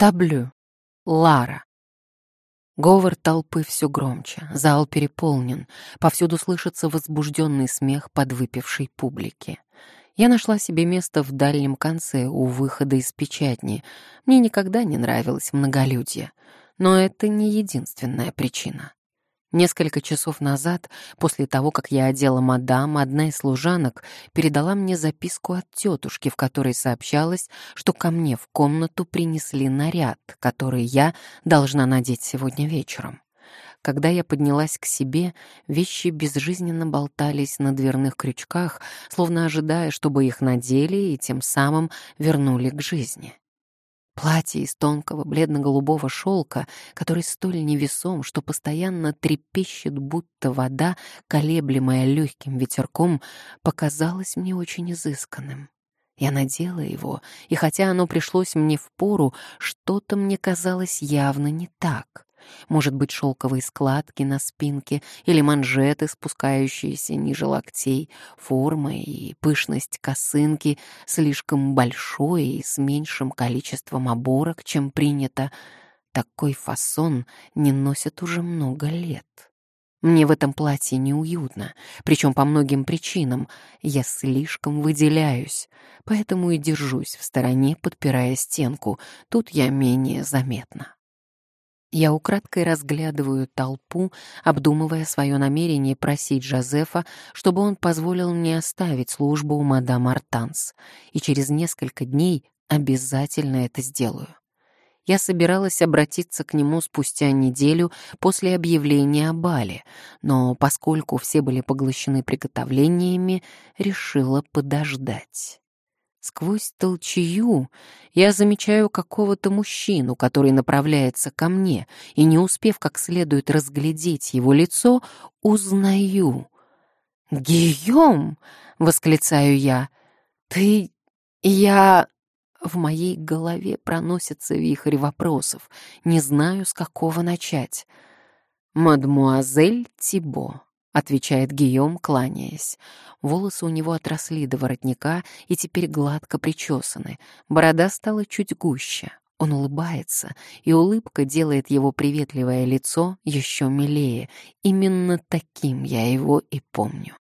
Таблю. Лара. Говор толпы все громче, зал переполнен, повсюду слышится возбужденный смех подвыпившей публики. Я нашла себе место в дальнем конце, у выхода из печатни. Мне никогда не нравилось многолюдье, но это не единственная причина. Несколько часов назад, после того, как я одела мадам, одна из служанок передала мне записку от тетушки, в которой сообщалось, что ко мне в комнату принесли наряд, который я должна надеть сегодня вечером. Когда я поднялась к себе, вещи безжизненно болтались на дверных крючках, словно ожидая, чтобы их надели и тем самым вернули к жизни. Платье из тонкого бледно-голубого шелка, который столь невесом, что постоянно трепещет, будто вода, колеблемая легким ветерком, показалось мне очень изысканным. Я надела его, и хотя оно пришлось мне в пору, что-то мне казалось явно не так. Может быть, шелковые складки на спинке или манжеты, спускающиеся ниже локтей, форма и пышность косынки слишком большой и с меньшим количеством оборок, чем принято. Такой фасон не носят уже много лет. Мне в этом платье неуютно, причем по многим причинам. Я слишком выделяюсь, поэтому и держусь в стороне, подпирая стенку. Тут я менее заметна. Я украдкой разглядываю толпу, обдумывая свое намерение просить Жозефа, чтобы он позволил мне оставить службу у мадам Артанс, и через несколько дней обязательно это сделаю. Я собиралась обратиться к нему спустя неделю после объявления о бале, но поскольку все были поглощены приготовлениями, решила подождать. Сквозь толчью я замечаю какого-то мужчину, который направляется ко мне, и, не успев как следует разглядеть его лицо, узнаю. «Гийом!» — восклицаю я. «Ты... я...» В моей голове проносится вихрь вопросов. Не знаю, с какого начать. «Мадмуазель Тибо», — отвечает Гийом, кланяясь. Волосы у него отросли до воротника и теперь гладко причесаны. Борода стала чуть гуще. Он улыбается, и улыбка делает его приветливое лицо еще милее. Именно таким я его и помню.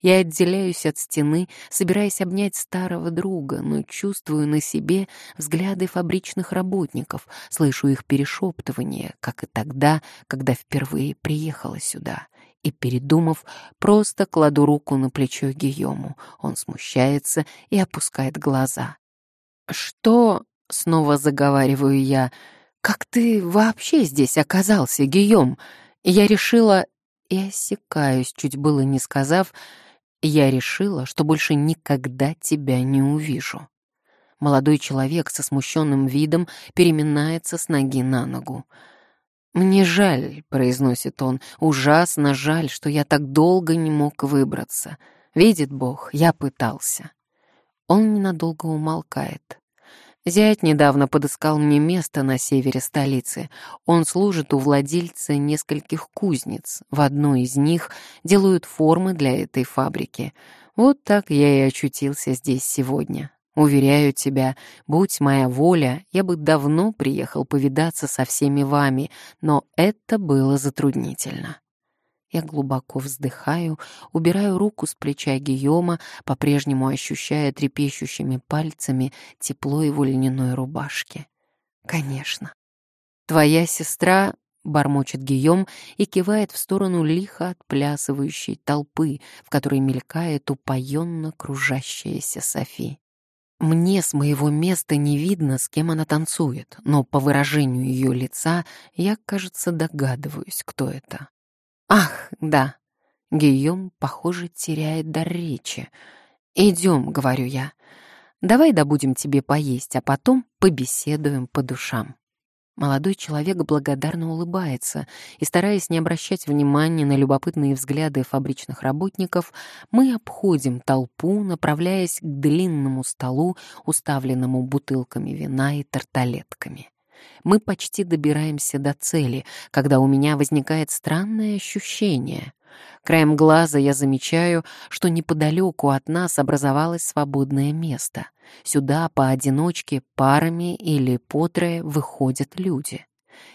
Я отделяюсь от стены, собираясь обнять старого друга, но чувствую на себе взгляды фабричных работников, слышу их перешептывание, как и тогда, когда впервые приехала сюда и, передумав, просто кладу руку на плечо Гийому. Он смущается и опускает глаза. «Что?» — снова заговариваю я. «Как ты вообще здесь оказался, Гийом?» Я решила... И осекаюсь, чуть было не сказав, я решила, что больше никогда тебя не увижу. Молодой человек со смущенным видом переминается с ноги на ногу. «Мне жаль», — произносит он, — «ужасно жаль, что я так долго не мог выбраться. Видит Бог, я пытался». Он ненадолго умолкает. Зять недавно подыскал мне место на севере столицы. Он служит у владельца нескольких кузнец. В одной из них делают формы для этой фабрики. Вот так я и очутился здесь сегодня. Уверяю тебя, будь моя воля, я бы давно приехал повидаться со всеми вами, но это было затруднительно. Я глубоко вздыхаю, убираю руку с плеча Гийома, по-прежнему ощущая трепещущими пальцами тепло его льняной рубашки. «Конечно. Твоя сестра...» — бормочет Гийом и кивает в сторону лихо отплясывающей толпы, в которой мелькает упоенно кружащаяся Софи. Мне с моего места не видно, с кем она танцует, но по выражению ее лица я, кажется, догадываюсь, кто это. Ах, да, Гийом, похоже, теряет дар речи. «Идем», — говорю я, — «давай добудем тебе поесть, а потом побеседуем по душам». Молодой человек благодарно улыбается, и, стараясь не обращать внимания на любопытные взгляды фабричных работников, мы обходим толпу, направляясь к длинному столу, уставленному бутылками вина и тарталетками. Мы почти добираемся до цели, когда у меня возникает странное ощущение. Краем глаза я замечаю, что неподалеку от нас образовалось свободное место. Сюда поодиночке, парами или по трое выходят люди.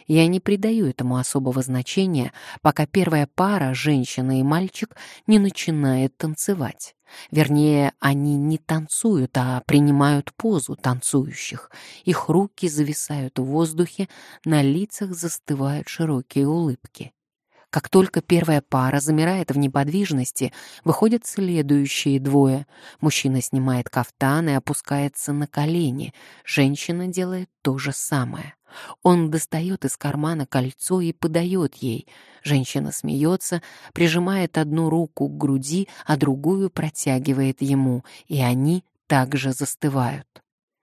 Я не придаю этому особого значения, пока первая пара, женщина и мальчик, не начинает танцевать. Вернее, они не танцуют, а принимают позу танцующих. Их руки зависают в воздухе, на лицах застывают широкие улыбки. Как только первая пара замирает в неподвижности, выходят следующие двое. Мужчина снимает кафтан и опускается на колени. Женщина делает то же самое. Он достает из кармана кольцо и подает ей. Женщина смеется, прижимает одну руку к груди, а другую протягивает ему, и они также застывают.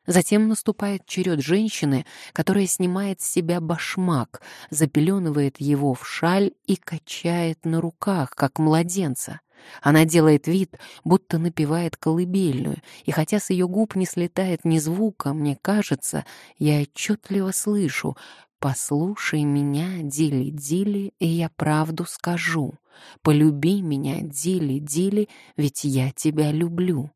Затем наступает черед женщины, которая снимает с себя башмак, запеленывает его в шаль и качает на руках, как младенца. Она делает вид, будто напевает колыбельную, и хотя с ее губ не слетает ни звука, мне кажется, я отчетливо слышу «Послушай меня, Дили-Дили, и я правду скажу. Полюби меня, Дили-Дили, ведь я тебя люблю».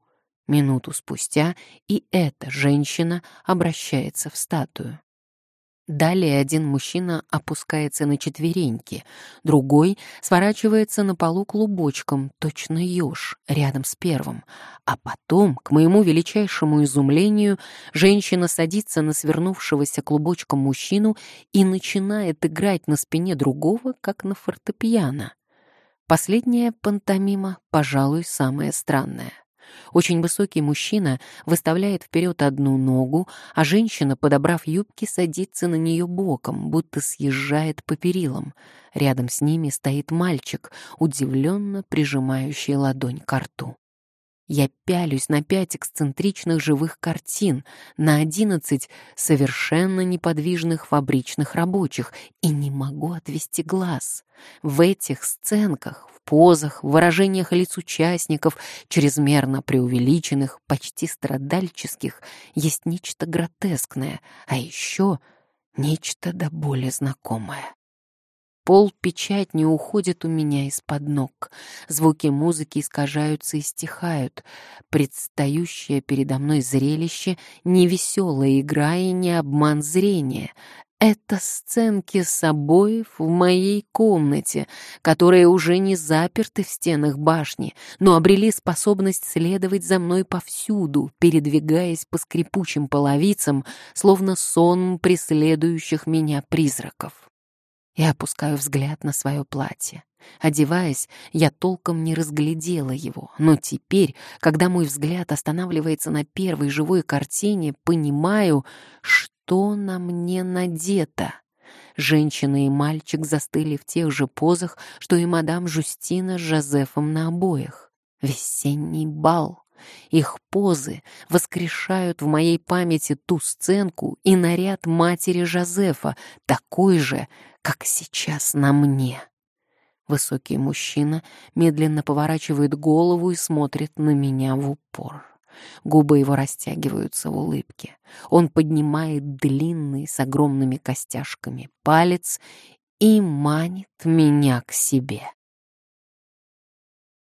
Минуту спустя и эта женщина обращается в статую. Далее один мужчина опускается на четвереньки, другой сворачивается на полу клубочком, точно еж, рядом с первым. А потом, к моему величайшему изумлению, женщина садится на свернувшегося клубочком мужчину и начинает играть на спине другого, как на фортепиано. Последняя пантомима, пожалуй, самая странная. Очень высокий мужчина выставляет вперед одну ногу, а женщина, подобрав юбки, садится на нее боком, будто съезжает по перилам. Рядом с ними стоит мальчик, удивленно прижимающий ладонь к рту. Я пялюсь на пять эксцентричных живых картин, на одиннадцать совершенно неподвижных фабричных рабочих и не могу отвести глаз. В этих сценках, позах, в выражениях лиц участников, чрезмерно преувеличенных, почти страдальческих, есть нечто гротескное, а еще нечто до боли знакомое. Пол печать не уходит у меня из-под ног. Звуки музыки искажаются и стихают. Предстающее передо мной зрелище — не веселая игра и не обман зрения. Это сценки с обоев в моей комнате, которые уже не заперты в стенах башни, но обрели способность следовать за мной повсюду, передвигаясь по скрипучим половицам, словно сон преследующих меня призраков. Я опускаю взгляд на свое платье. Одеваясь, я толком не разглядела его, но теперь, когда мой взгляд останавливается на первой живой картине, понимаю, что на мне надето. Женщина и мальчик застыли в тех же позах, что и мадам Жустина с Жозефом на обоях. Весенний бал. Их позы воскрешают в моей памяти ту сценку и наряд матери Жозефа, такой же, как сейчас на мне. Высокий мужчина медленно поворачивает голову и смотрит на меня в упор. Губы его растягиваются в улыбке. Он поднимает длинный с огромными костяшками палец и манит меня к себе.